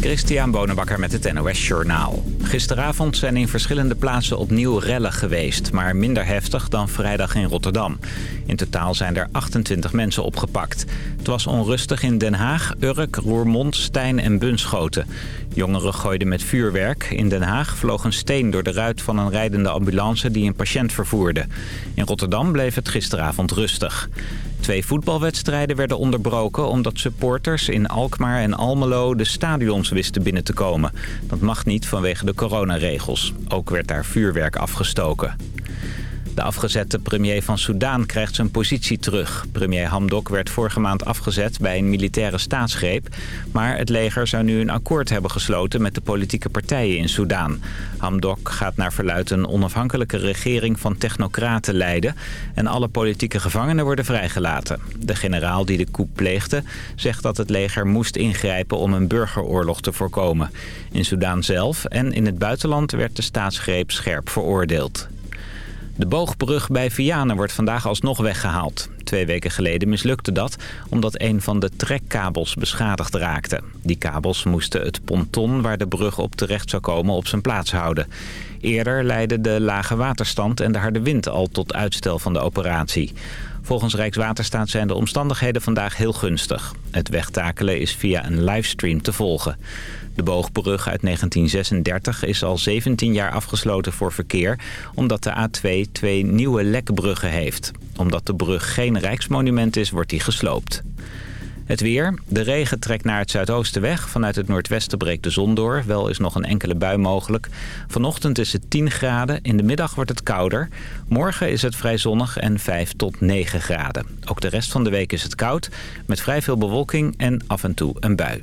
Christian Bonenbakker met het NOS Journaal. Gisteravond zijn in verschillende plaatsen opnieuw rellen geweest... maar minder heftig dan vrijdag in Rotterdam. In totaal zijn er 28 mensen opgepakt. Het was onrustig in Den Haag, Urk, Roermond, Stijn en Bunschoten. Jongeren gooiden met vuurwerk. In Den Haag vloog een steen door de ruit van een rijdende ambulance... die een patiënt vervoerde. In Rotterdam bleef het gisteravond rustig. Twee voetbalwedstrijden werden onderbroken omdat supporters in Alkmaar en Almelo de stadions wisten binnen te komen. Dat mag niet vanwege de coronaregels. Ook werd daar vuurwerk afgestoken. De afgezette premier van Soudaan krijgt zijn positie terug. Premier Hamdok werd vorige maand afgezet bij een militaire staatsgreep. Maar het leger zou nu een akkoord hebben gesloten met de politieke partijen in Soudaan. Hamdok gaat naar verluid een onafhankelijke regering van technocraten leiden. En alle politieke gevangenen worden vrijgelaten. De generaal die de coup pleegde zegt dat het leger moest ingrijpen om een burgeroorlog te voorkomen. In Soudaan zelf en in het buitenland werd de staatsgreep scherp veroordeeld. De boogbrug bij Vianen wordt vandaag alsnog weggehaald. Twee weken geleden mislukte dat omdat een van de trekkabels beschadigd raakte. Die kabels moesten het ponton waar de brug op terecht zou komen op zijn plaats houden. Eerder leidden de lage waterstand en de harde wind al tot uitstel van de operatie. Volgens Rijkswaterstaat zijn de omstandigheden vandaag heel gunstig. Het wegtakelen is via een livestream te volgen. De boogbrug uit 1936 is al 17 jaar afgesloten voor verkeer... omdat de A2 twee nieuwe lekbruggen heeft. Omdat de brug geen rijksmonument is, wordt die gesloopt. Het weer. De regen trekt naar het zuidoosten weg. Vanuit het noordwesten breekt de zon door. Wel is nog een enkele bui mogelijk. Vanochtend is het 10 graden. In de middag wordt het kouder. Morgen is het vrij zonnig en 5 tot 9 graden. Ook de rest van de week is het koud. Met vrij veel bewolking en af en toe een bui.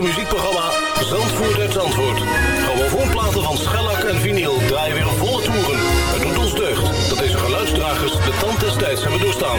historische muziekprogramma Zandvoort uit Zandvoort. Grammofoonplaten van schellak en vinyl draaien weer volle toeren. Het doet ons deugd dat deze geluidsdragers de tand des tijds hebben doorstaan.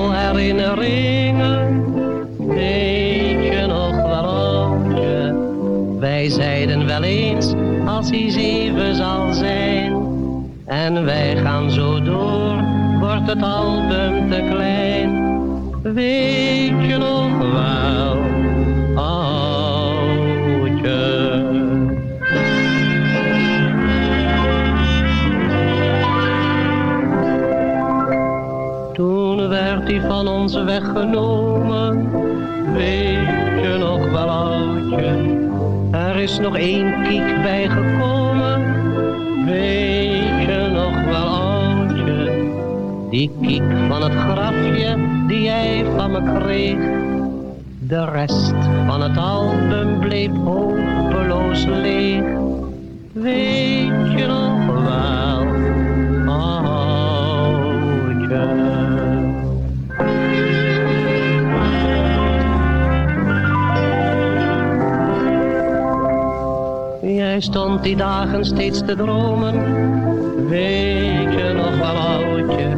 van het album bleef hopeloos leeg. Weet je nog wel, oudje. Jij stond die dagen steeds te dromen. Weet je nog wel, oudje,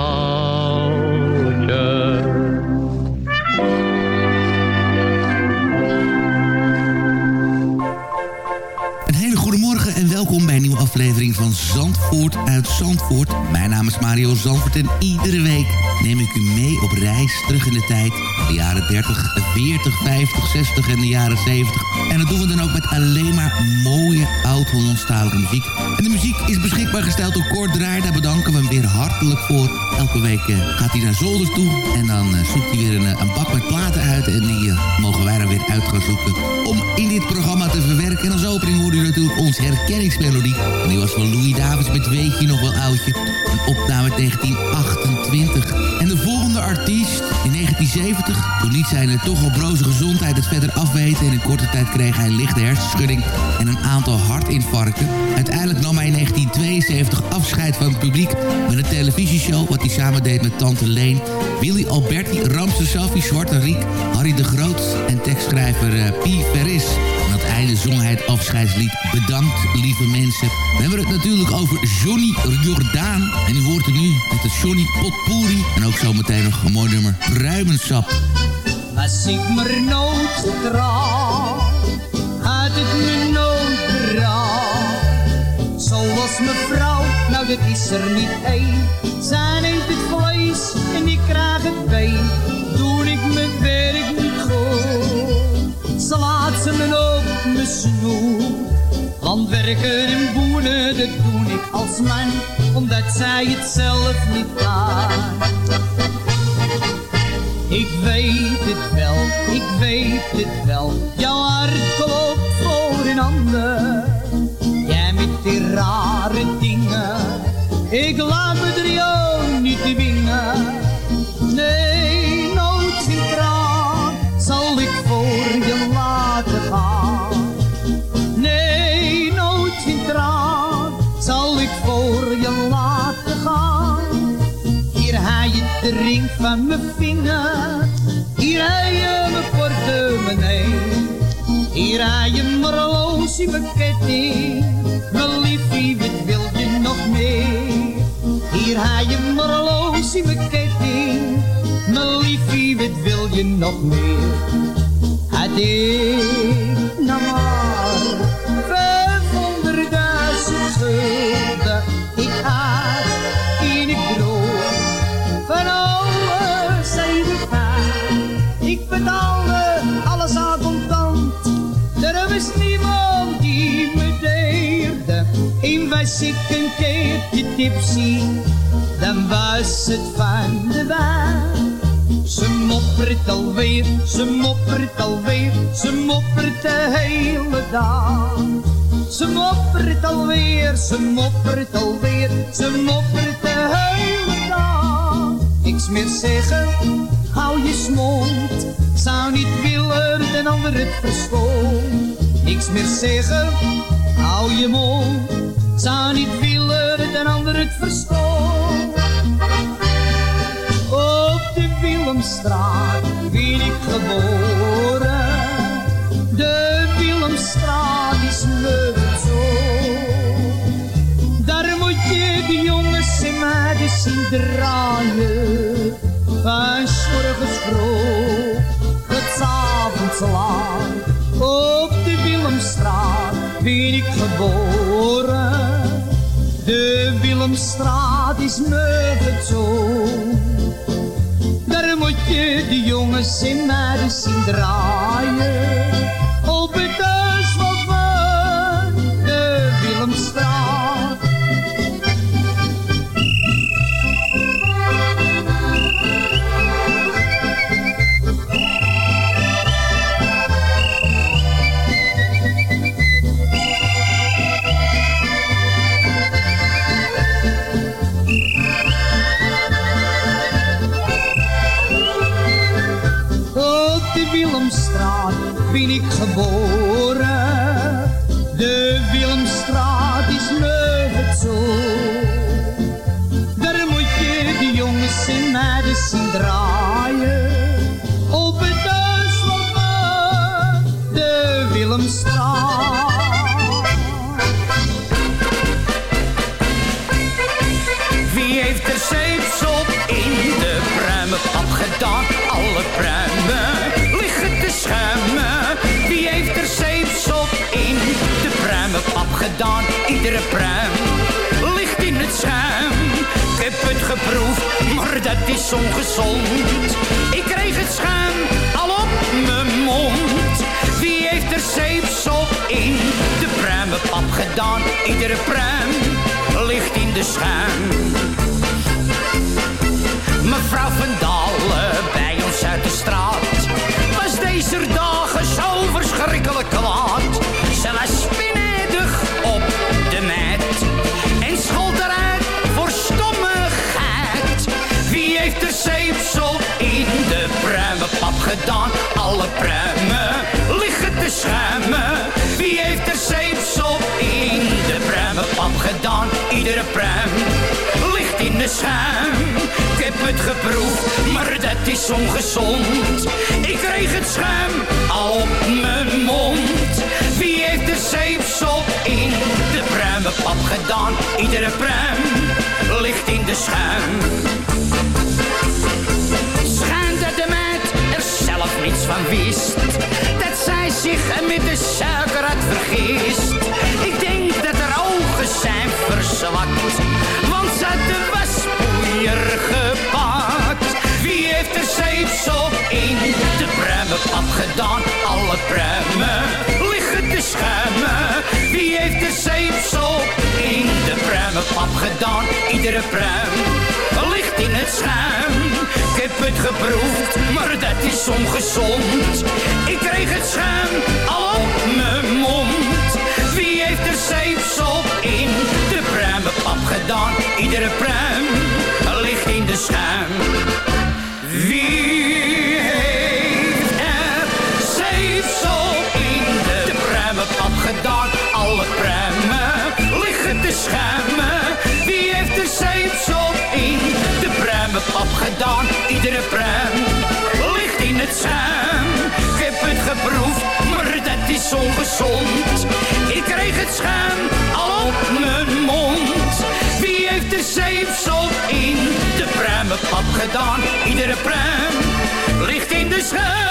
Aflevering van Zandvoort uit Zandvoort. Mijn naam is Mario Zandvoort en iedere week neem ik u mee op reis terug in de tijd. De jaren 30, 40, 50, 60 en de jaren 70. En dat doen we dan ook met alleen maar mooie oud-Hollandstalige muziek. En de muziek is beschikbaar gesteld door Kort Draaier. Daar bedanken we hem weer hartelijk voor. Elke week eh, gaat hij naar Zolder toe en dan eh, zoekt hij weer een, eh, een bak met platen uit. En die mogen wij dan weer uit gaan zoeken om in dit programma te verwerken. En als opening hoorde u natuurlijk onze herkenningsmelodie. En die was van Louis Davids met Weet je nog wel oudje. Een opname uit 1928. En de volgende artiest in 1970. Toen liet zijn toch al broze gezondheid het verder afweten. En in korte tijd kreeg hij een lichte hersenschudding en een aantal hartinfarcten. Uiteindelijk nam hij in 1972 afscheid van het publiek met een televisieshow... wat hij samen deed met Tante Leen, Willy Alberti, Ramse Safi, Zwarte Riek... Harry de Groot en tekstschrijver Pi Ferris. Aan het einde zong hij het afscheidslied Bedankt, lieve mensen. We hebben het natuurlijk over Johnny Jordaan. En u hoort het nu met het Johnny Potpourri. En ook zometeen nog een mooi nummer, Pruimensap. Als ik me nood trouw, had het me nooit berouw. Zoals mevrouw, nou dat is er niet één. Werken en boenen, dat doe ik als man, omdat zij het zelf niet kan. Ik weet het wel, ik weet het wel. Jouw hart klopt voor een ander. Jij met die rare dingen Ik laat me mijn ketting. Mijn liefie, wat wil je nog meer? Hier haal je horloge, mijn ketting. Mijn liefie, wat wil je nog meer? Had was ik een keertje tipsy, dan was het van de wijn. Ze moppert alweer, ze moppert alweer, ze moppert de hele dag. Ze moppert alweer, ze moppert alweer, ze moppert de hele dag. Niks meer zeggen, hou je smond. Zou niet willen den ander het verstond. Niks meer zeggen, hou je mond. Zou niet willen den ander het verstond. Op de Willemstraat ben ik geboren. De Willemstraat is me zo. Daar moet je de jongens en meiden zien draaien. Van 's morgens vroeg tot avonds laat. Op de Willemstraat ben ik geboren. Willemstraat is me zo. Daar moet je de jongens en meiden zien draaien. Iedere pruim ligt in het schuim. Ik heb het geproefd, maar dat is ongezond. Ik kreeg het schuim al op mijn mond. Wie heeft er zeepsop in de pruimenpap gedaan? Iedere pruim ligt in de schuim. Mevrouw van Dalen gedaan? Alle pruimen liggen te schuimen. Wie heeft er zeepsel in de pruimenpap gedaan? Iedere pruim ligt in de schuim. Ik heb het geproefd, maar dat is ongezond. Ik kreeg het schuim al op mijn mond. Wie heeft de zeepsop in de pruimenpap gedaan? Iedere pruim ligt in de schuim. Zelf niets van wist. Dat zij zich met de suiker had vergist. Ik denk dat haar ogen zijn verzwakt. Want ze had de waspoeier gepakt. Wie heeft er zeepsop in de pruimenpap gedaan? Alle pruimen liggen te schuimen. Wie heeft er zeepsop in de pruimenpap gedaan? Iedere pruim in het schuim. Ik heb het geproefd, maar dat is ongezond. Ik kreeg het schuim al op mijn mond. Wie heeft er zeepsop in de pruimenpap gedaan. Iedere pruim het schuim. Ik heb het geproefd, maar dat is ongezond. Ik kreeg het schuim al op mijn mond. Wie heeft er zeepsel in de pruimenpap gedaan? Iedere pruim ligt in de schuim.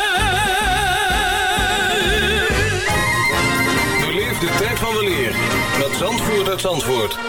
Beleef de tijd van de leer met Zandvoort uit Zandvoort.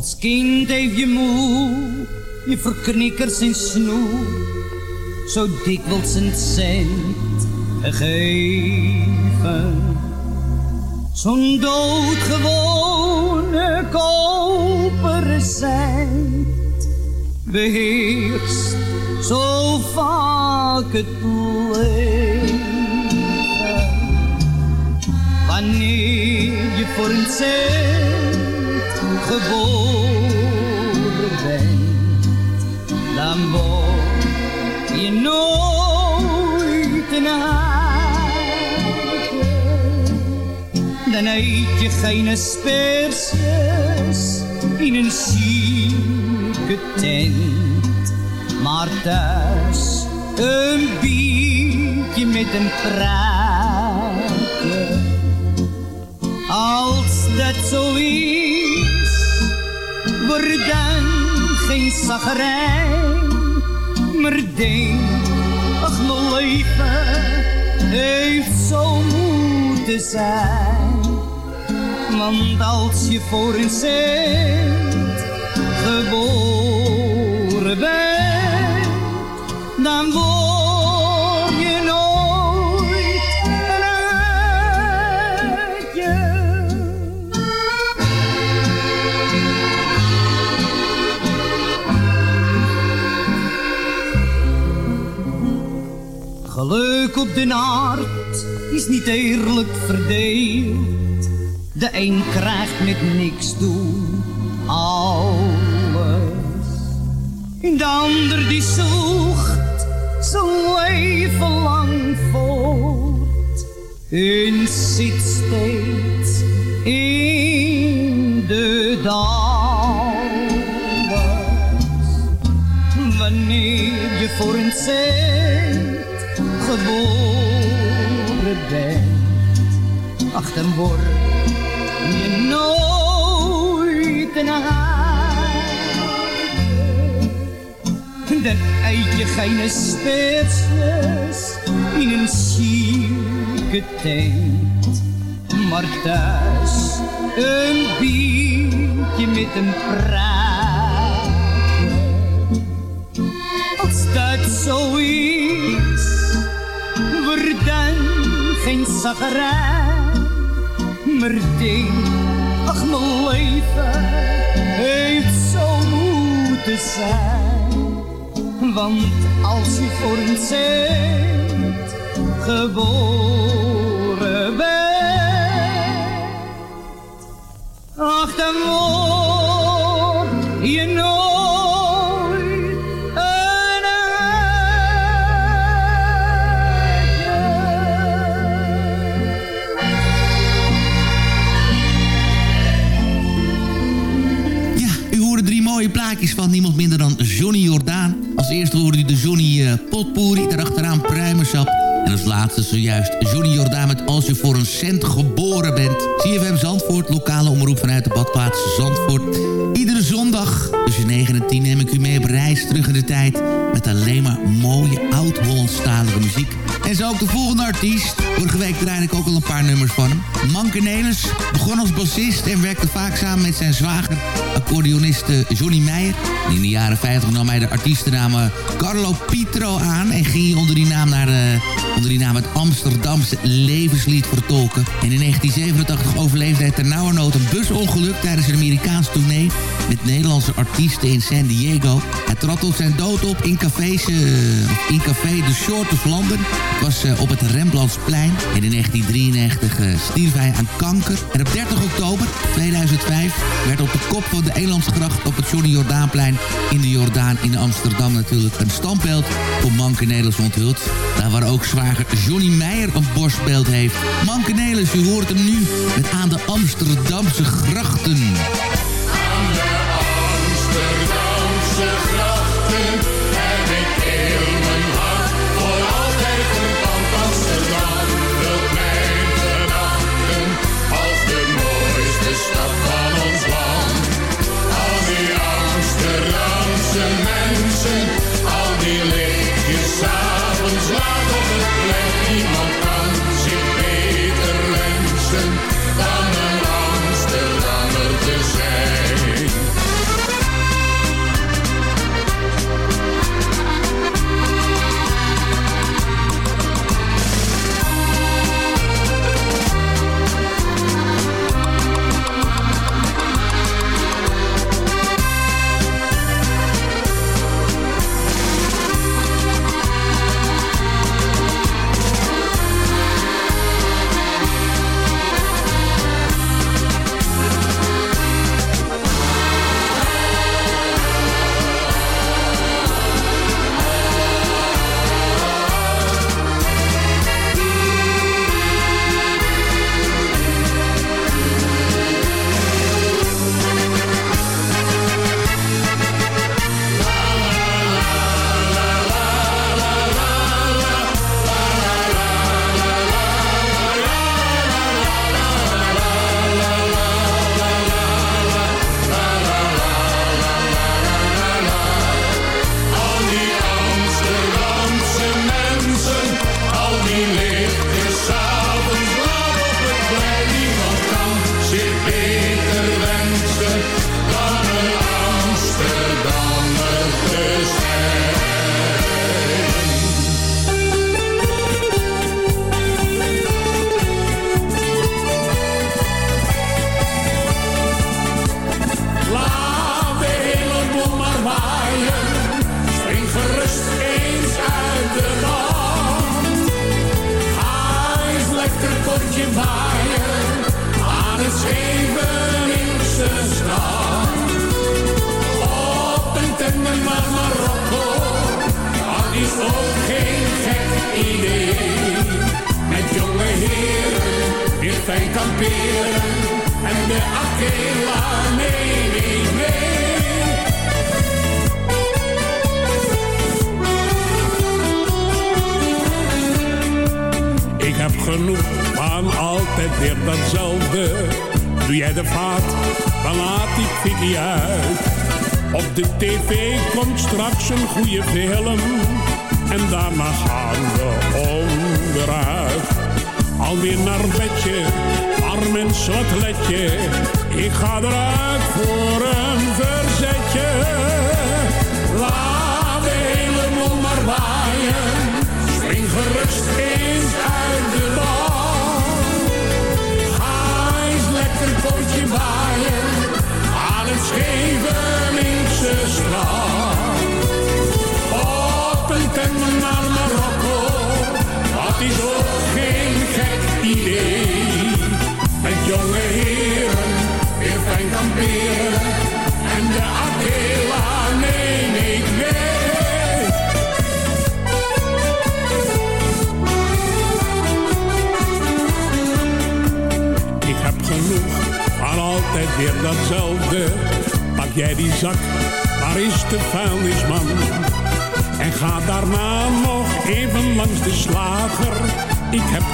Als kind heeft je moe, je verknikkers in snoe, zo dikwijls een cent gegeven. Zo'n doodgewone koperen cent beheerst zo vaak het leven. Wanneer je voor een cent geboren bent, dan word je nooit een. Dan eet je geen asperges in een zieke tent, maar thuis een biertje met een praatje. Als dat zo is, dan geen zagrijn. Maar denk, ach mijn leven heeft zo moeten zijn. Want als je voor een cent geboren bent, dan word Geluk op de aard is niet eerlijk verdeeld. De een krijgt met niks doen alles. De ander die zoekt zijn leven lang voort. En zit steeds in de dal wanneer je voor een cent geboren bent. Ach, dan word je nooit een haai. Dan eet je geen asperges in een zieke tent. Maar thuis een biertje met een praatje. Als dat zo is, dan geen zagrijn. Maar denk, ach mijn leven heeft zo moeten zijn. Want als je voor een cent geboren bent, ach dan word je nooit mooie plaatjes van niemand minder dan Johnny Jordaan. Als eerste hoorde u de Johnny uh, Potpourri, daarachteraan Pruimensap. En als laatste zojuist Johnny Jordaan met Als je voor een cent geboren bent. CFM Zandvoort, lokale omroep vanuit de badplaats Zandvoort. Iedere zondag tussen 9 en 10 neem ik u mee op reis terug in de tijd... met alleen maar mooie oud-Hollandstalige muziek. En zo ook de volgende artiest. Vorige week draaide ik ook al een paar nummers van hem. Manke Nelis begon als bassist en werkte vaak samen met zijn zwager... accordeonist Johnny Meijer. in de jaren 50 nam hij de artiestennaam Carlo Pietro aan... en ging onder die naam naar de onder die naam het Amsterdamse levenslied vertolken. En in 1987 overleefde hij ternauwernood een busongeluk tijdens een Amerikaans tournee met Nederlandse artiesten in San Diego. Hij trad tot zijn dood op in, cafés, uh, in café De Short of London. Het was uh, op het Rembrandtsplein. En in 1993 uh, stierf hij aan kanker. En op 30 oktober 2005 werd op de kop van de Elandsgracht op het Johnny Jordaanplein in de Jordaan in Amsterdam natuurlijk een standbeeld voor Manke Nederlands onthuld. Daar waar ook zwager Johnny Meijer een borstbeeld heeft. Manke Nederlands, u hoort hem nu met aan de Amsterdamse grachten. is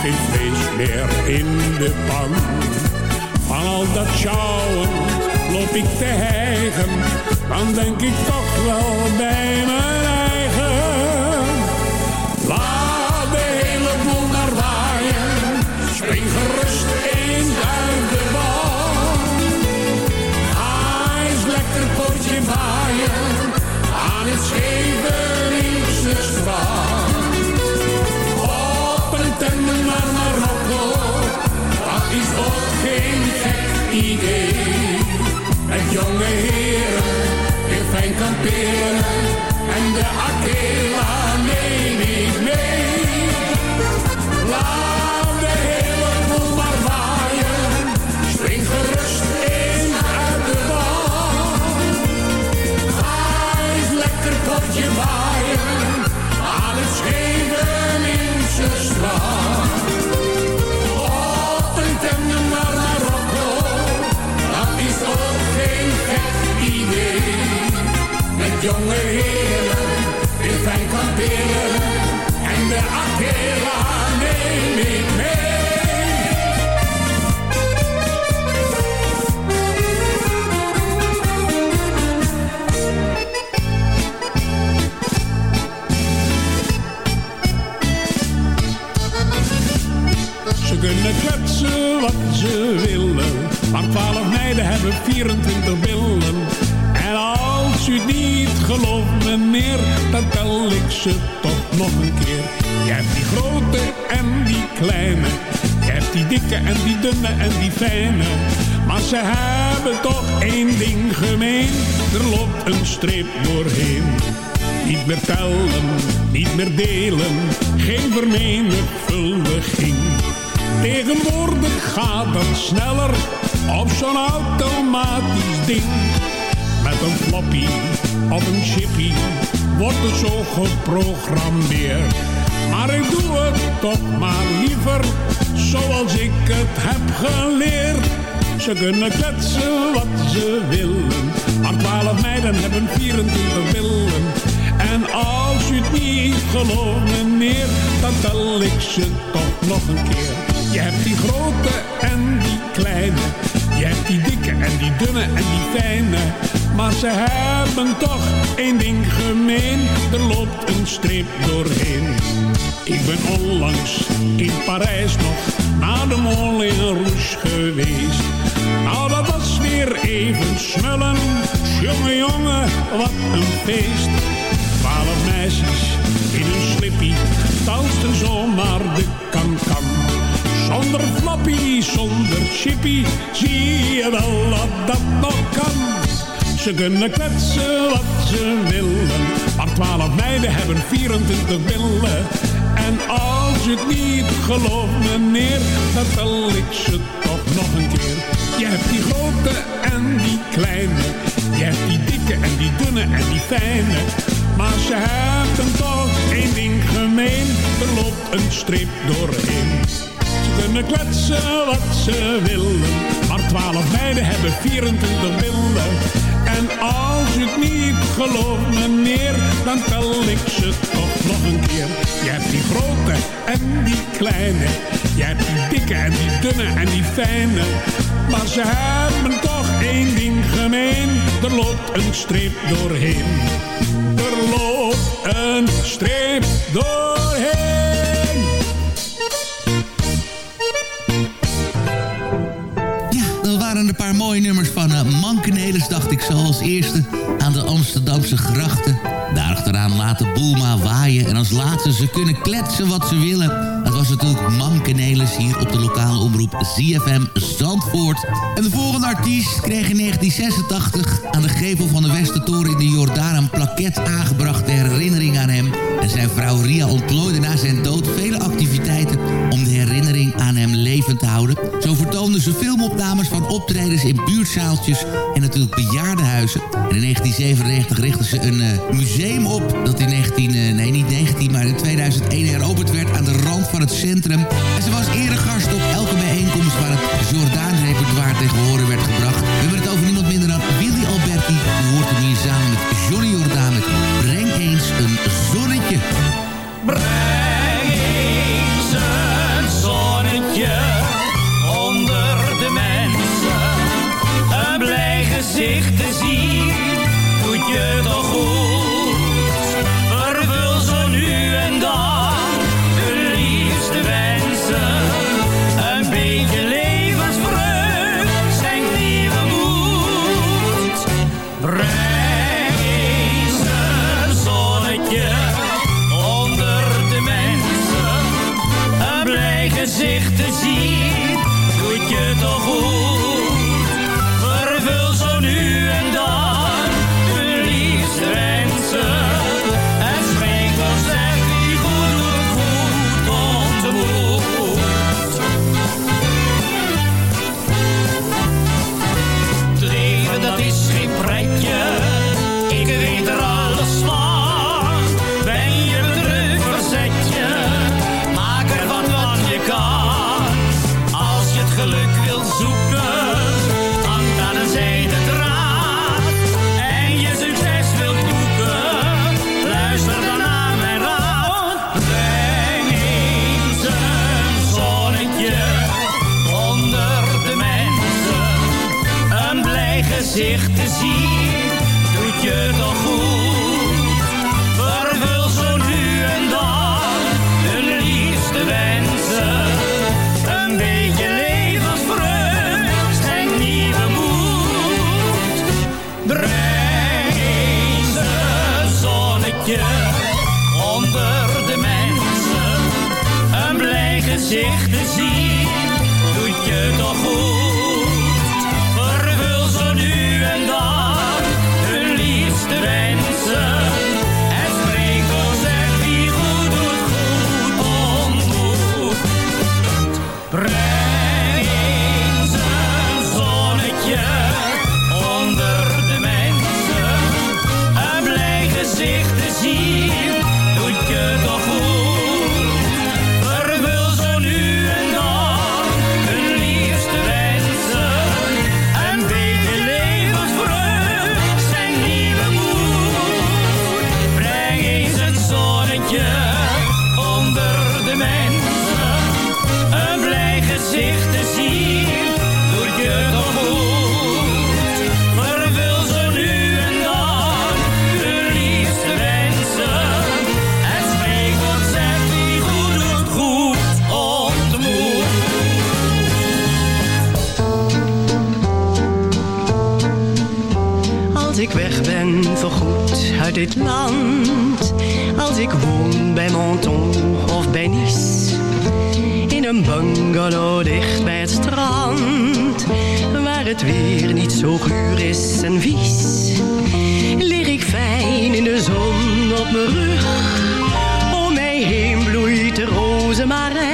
geen vlees meer in de pan. Van al dat sjouwen loop ik te hijgen. Dan denk ik toch wel bij mijn Met jonge heren in fijn kamperen. En de Akela neem ik mee. Laat de hele boel maar waaien. Spring gerust in uit de bal. Ga eens lekker potje waaien. Aan het Scheveningse strand. Op jonge heren in fijn kamperen. En de Akela neem ik mee. Ze kunnen kletsen wat ze willen. Maar twaalf meiden hebben 24 billen. Als u niet gelooft, meneer, dan tel ik ze toch nog een keer. Je hebt die grote en die kleine. Je hebt die dikke en die dunne en die fijne. Maar ze hebben toch één ding gemeen. Er loopt een streep doorheen. Niet meer tellen, niet meer delen, geen vermenigvuldiging. Tegenwoordig gaat het sneller op zo'n automatisch ding. Een floppy of een chippy wordt het zo geprogrammeerd. Maar ik doe het toch maar liever zoals ik het heb geleerd. Ze kunnen kletsen wat ze willen, maar twaalf meiden hebben 24 billen. En als u het niet gelooft, meneer, dan tel ik ze toch nog een keer. Je hebt die grote en die kleine. Je hebt die dikke en die dunne en die fijne. Maar ze hebben toch één ding gemeen. Er loopt een streep doorheen. Ik ben onlangs in Parijs nog naar de Moulin Rouge geweest. Nou, dat was weer even smullen. Jonge jongen, wat een feest. Twaalf meisjes in een slippie dansten zomaar de kan-kan. Zonder flappy, zonder chippy, zie je wel dat dat nog kan. Ze kunnen kletsen wat ze willen, maar twaalf meiden hebben 24 billen. En als je het niet gelooft, meneer, dan tel ik ze toch nog een keer. Je hebt die grote en die kleine, je hebt die dikke en die dunne en die fijne. Maar ze hebben toch één ding gemeen, er loopt een streep doorheen. Ze kunnen kletsen wat ze willen, maar twaalf meiden hebben 24 billen. En als je het niet gelooft, meneer, dan tel ik ze toch nog een keer. Je hebt die grote en die kleine, je hebt die dikke en die dunne en die fijne. Maar ze hebben toch één ding gemeen, er loopt een streep doorheen. Er loopt een streep doorheen. Mooie nummers van uh, dacht ik zo als eerste aan de Amsterdamse grachten. Daarachteraan laten Boelma waaien en als laatste ze kunnen kletsen wat ze willen. Dat was natuurlijk Mankenelis hier op de lokale omroep ZFM Zandvoort. En de volgende artiest kreeg in 1986 aan de gevel van de Westertoren in de Jordaan een plaket aangebracht ter herinnering aan hem. En zijn vrouw Ria ontplooide na zijn dood vele activiteiten om de herinnering aan hem levend te houden. Zo vertoonden ze filmopnames van optredens in buurtzaaltjes en natuurlijk bejaardenhuizen. En in 1997 richtten ze een uh, museum op dat in 19, uh, nee niet 19, maar in 2001 heropend werd aan de rand van het centrum. En ze was eerder gast op elke bijeenkomst waar het Jordaan-repertoire tegen horen werd gebracht. Zien, doet je toch goed. land. Als ik woon bij Monton of bij Nice. In een bungalow dicht bij het strand. Waar het weer niet zo guur is en vies. Lig ik fijn in de zon op mijn rug. Om mij heen bloeit de maar.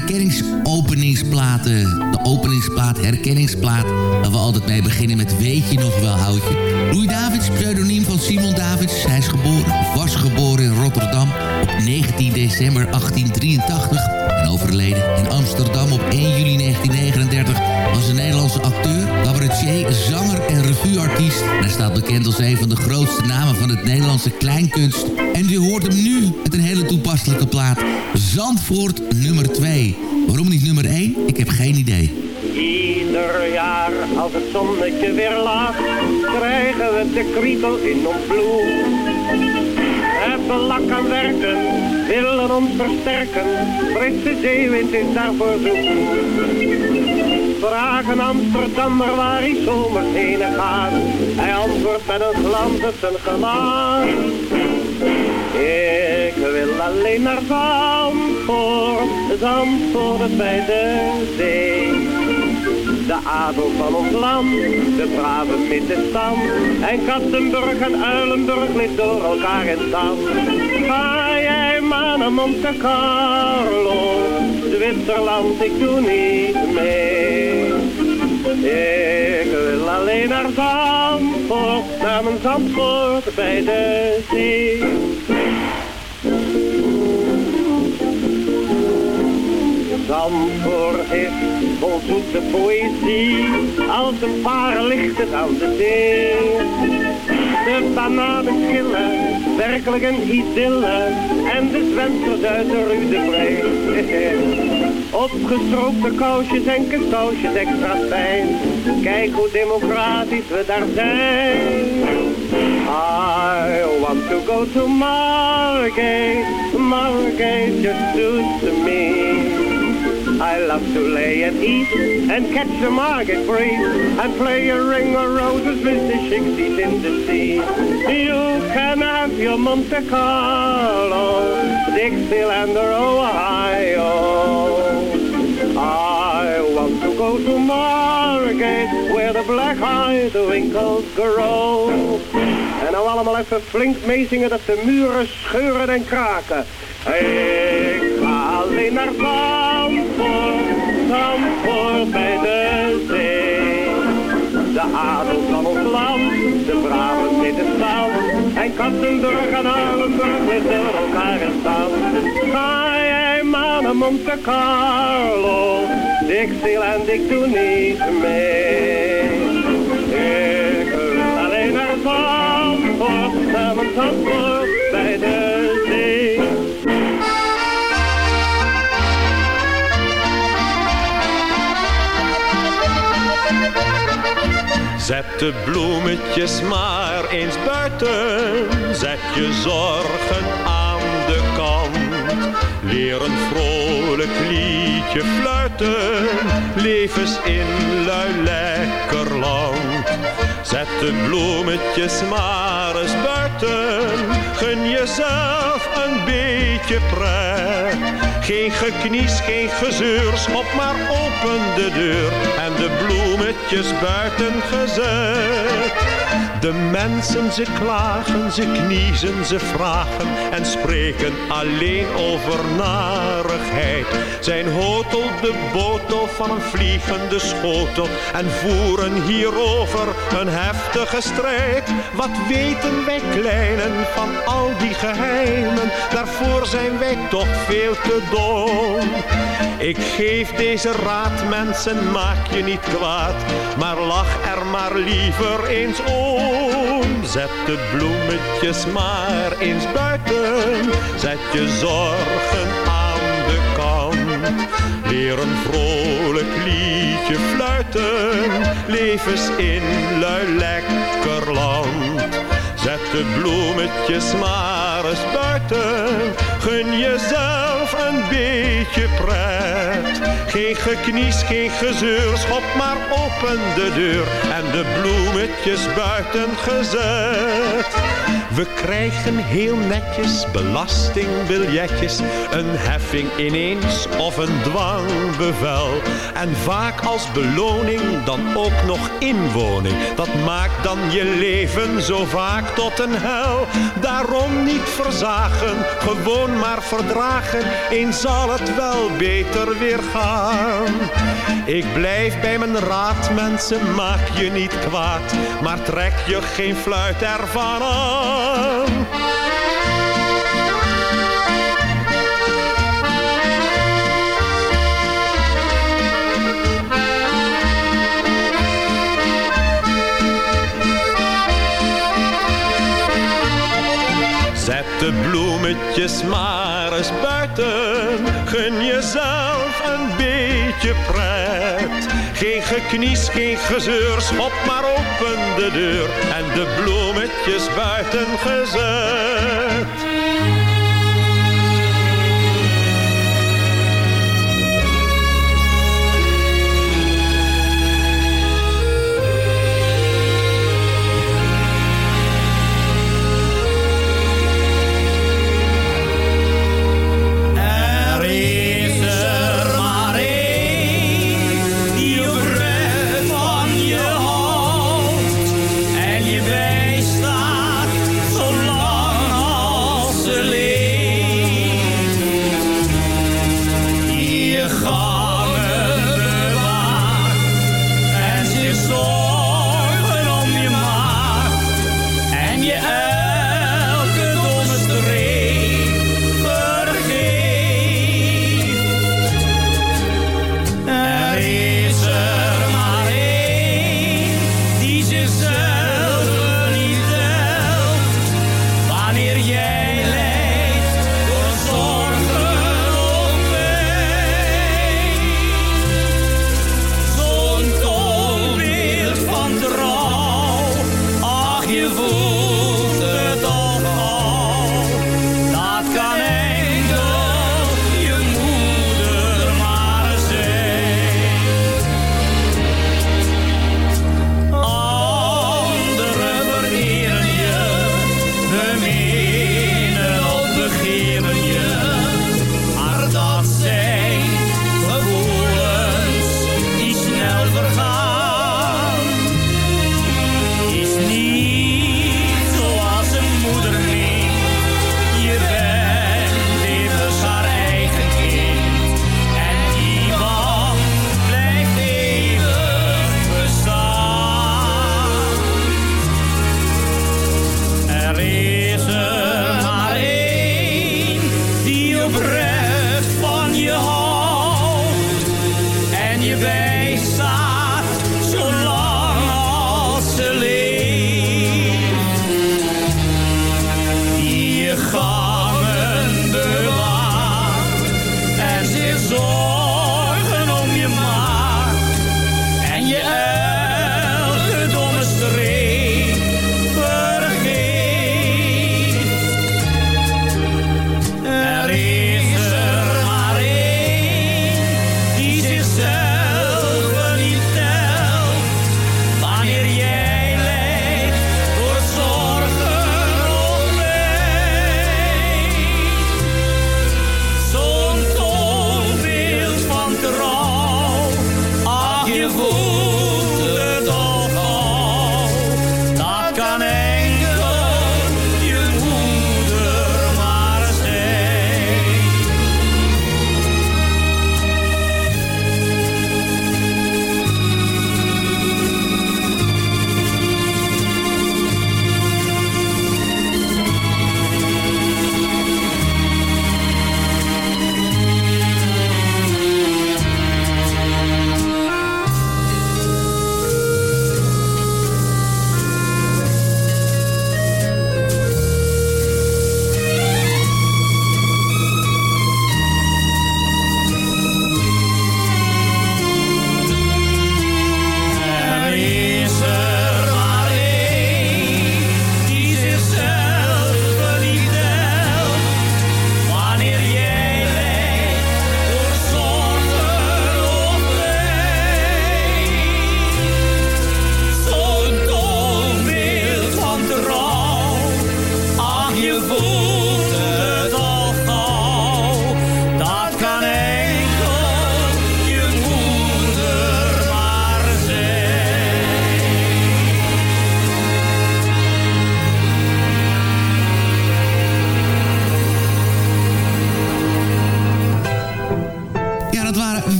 herkenningsopeningsplaten. De openingsplaat, herkenningsplaat. Waar we altijd mee beginnen met weet je nog wel houtje. Louis Davids, pseudoniem van Simon Davids. Hij is geboren, was geboren in Rotterdam op 19 december 1883. En overleden in bekend als een van de grootste namen van het Nederlandse kleinkunst. En u hoort hem nu met een hele toepasselijke plaat. Zandvoort nummer 2. Waarom niet nummer 1? Ik heb geen idee. Ieder jaar als het zonnetje weer lacht, krijgen we de kriebel in ons bloed. Hebben lak aan werken, willen ons versterken, frisse zeewind is daarvoor zoek. Vragen Amsterdammer waar hij zomers heen gaat, hij antwoordt met een glans op zijn gelaat. Ik wil alleen naar Zandvoort, Zandvoort bij de zee. De adel van ons land, de brave middenstand. En Kattenburg en Uilenburg ligt door elkaar in stand. Ga jij maar naar Monte Carlo, Zwitserland, ik doe niet mee. Ik wil alleen naar Zandvoort, naar mijn Zandvoort bij de zee. Zandvoort is vol zoete poëzie, als een paar lichten aan de zee. De bananen schillen, werkelijk een idylle, en de zwemsters uit de Rudebrei. Opgestroopte kousjes en katoosjes extra fijn, kijk hoe democratisch we daar zijn. I want to go to Margate, Margate just suits me. I love to lay at ease and catch the market breeze and play a ring of roses with the shixies in the sea. You can have your Monte Carlo, Dixieland or Ohio. I want to go to Margate where the black-eyed winkels grow. En nou allemaal even flink meezingen dat de muren scheuren en kraken. Ik ga alleen naar Zandvoort, Zandvoort bij de zee. De adel van ons land, de braven zitten staan. En Kattenburg en Arlenburg liggen elkaar in staan. Ga jij maar naar Monte Carlo, Dixieland, ik doe niet mee. Ik wil alleen naar Zandvoort, naar mijn Zandvoort bij de zee. Zet de bloemetjes maar eens buiten. Zet je zorgen aan de kant. Leer een vrolijk liedje fluiten. Leef eens in lui lekker land. Zet de bloemetjes maar eens buiten. Gun jezelf beetje. Geen geknies, geen gezeur, schop maar open de deur en de bloemetjes buiten gezet. De mensen ze klagen, ze kniezen, ze vragen en spreken alleen over narigheid. Zijn hotel de botel van een vliegende schotel en voeren hierover een heftige strijd. Wat weten wij kleinen van al die geheimen, daarvoor zijn wij toch veel te dom. Ik geef deze raad, mensen, maak je niet kwaad, maar lach er maar liever eens om. Zet de bloemetjes maar eens buiten, zet je zorgen aan de kant. Leer een vrolijk liedje fluiten, leef eens in lui lekker land. Zet de bloemetjes maar eens buiten, gun jezelf een beetje pret. Geen geknies, geen gezeur, schop maar open de deur en de bloemetjes buiten gezet. We krijgen heel netjes belastingbiljetjes, een heffing ineens of een dwangbevel. En vaak als beloning dan ook nog inwoning. Dat maakt dan je leven zo vaak tot een hel. Daarom niet verzagen, gewoon maar verdragen. Eens zal het wel beter weer gaan. Ik blijf bij mijn raad, mensen, maak je niet kwaad. Maar trek je geen fluit ervan aan de bloemetjes maar eens buiten. Gun jezelf een beetje pret. Geen geknies, geen gezeur, schop maar open de deur. En de bloemetjes buiten gezet.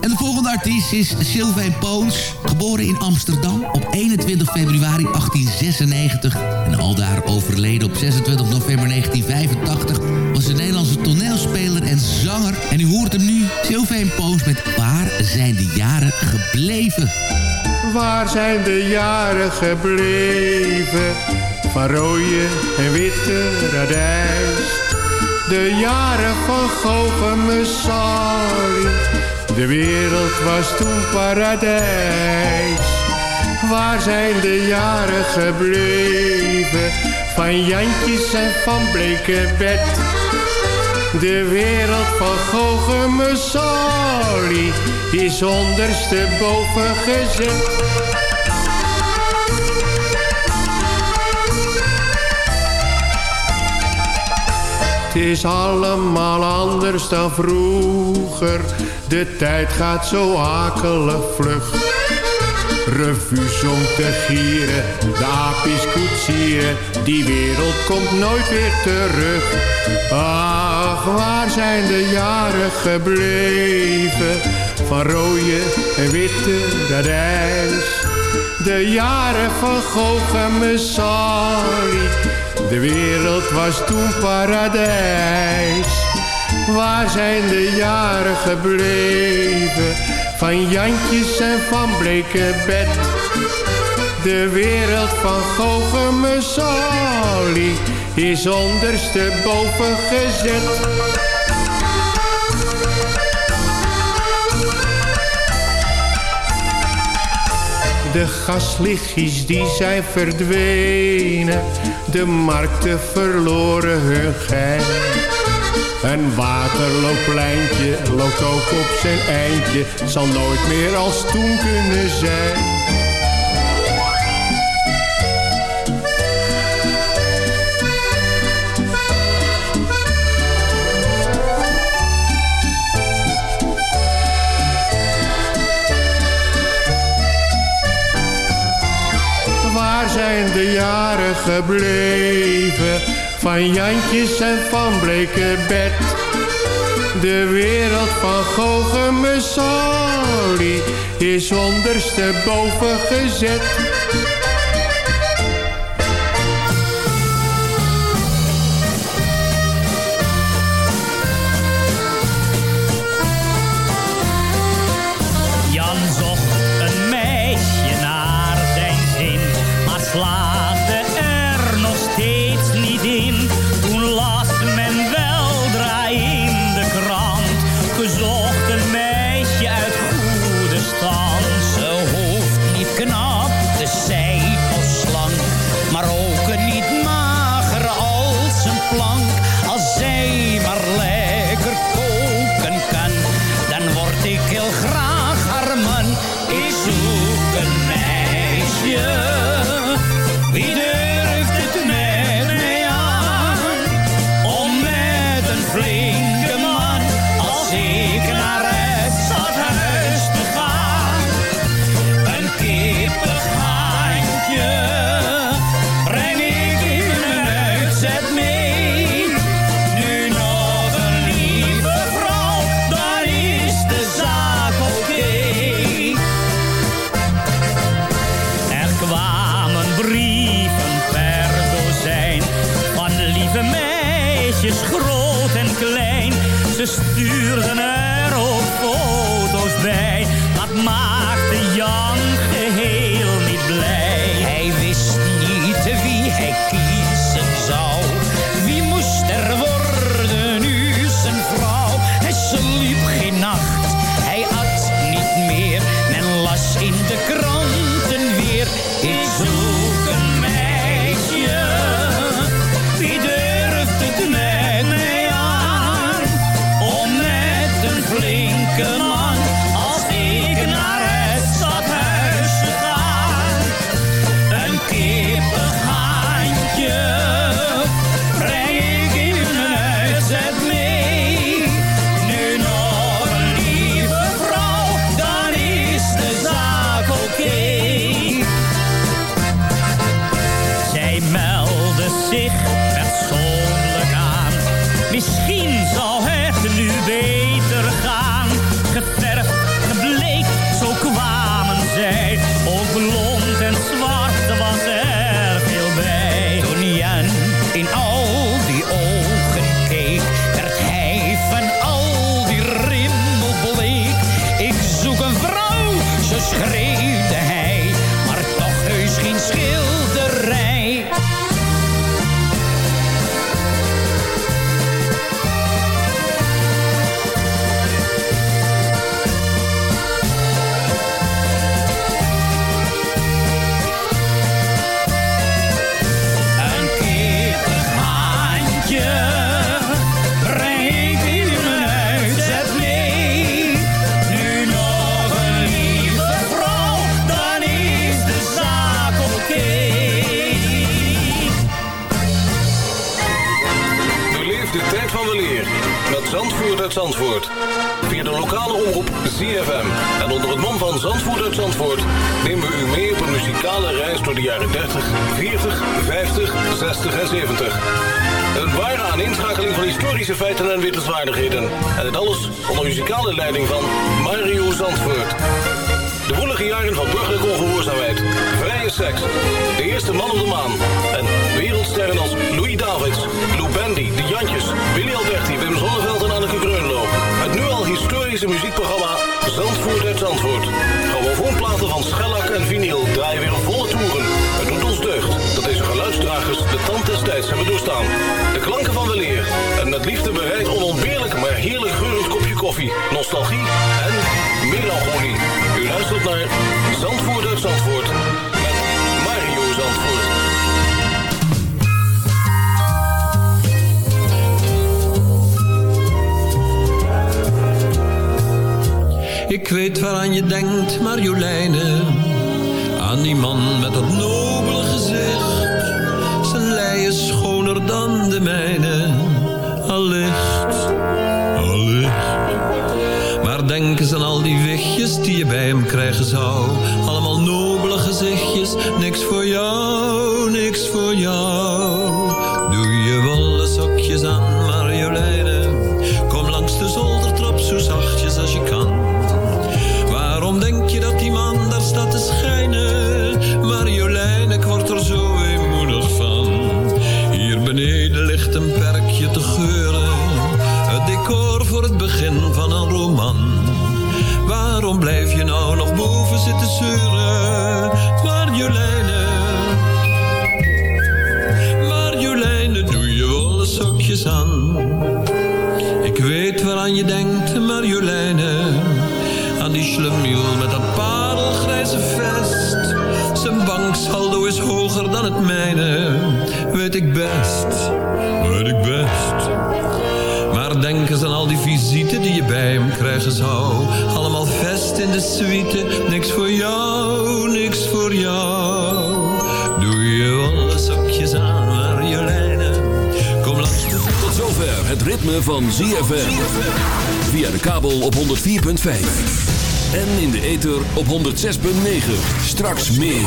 En de volgende artiest is Sylvain Poons. Geboren in Amsterdam op 21 februari 1896. En aldaar overleden op 26 november 1985... was een Nederlandse toneelspeler en zanger. En u hoort hem nu, Sylvain Poons met Waar zijn de jaren gebleven? Waar zijn de jaren gebleven? Van rode en witte radijs. De jaren van en De wereld was toen paradijs. Waar zijn de jaren gebleven? Van Jantjes en van bleke bed. De wereld van Gogh en is ondersteboven gezet. Het is allemaal anders dan vroeger. De tijd gaat zo akelig vlug. Revues om te gieren, de apies koetsieren. Die wereld komt nooit weer terug. Ach, waar zijn de jaren gebleven? Van rode en witte radijs. De jaren van Gogh en De wereld was toen paradijs. Waar zijn de jaren gebleven? Van Jantjes en van bleke bed. De wereld van en is ondersteboven gezet. De gaslichtjes die zijn verdwenen, de markten verloren hun gein. Een waterlooppleintje loopt ook op zijn eindje, zal nooit meer als toen kunnen zijn. zijn de jaren gebleven van Jantjes en van bleke bed. De wereld van Gogh en is ondersteboven gezet. Ik weet waaraan je denkt, Marjoleine. Aan die man met dat nobele gezicht. Zijn lei is schoner dan de mijne. Allicht, allicht. Maar denk eens aan al die wichtjes die je bij hem krijgen zou. Allemaal nobele gezichtjes, niks voor jou, niks voor jou. Het mijne. Weet ik best, weet ik best. Maar denk eens aan al die visite die je bij hem krijgen zou. Allemaal vest in de suite, niks voor jou, niks voor jou. Doe je wollen sokjes aan, Marjoleine. Kom langs. Tot zover het ritme van ZFM. Via de kabel op 104.5. En in de ether op 106.9. Straks meer.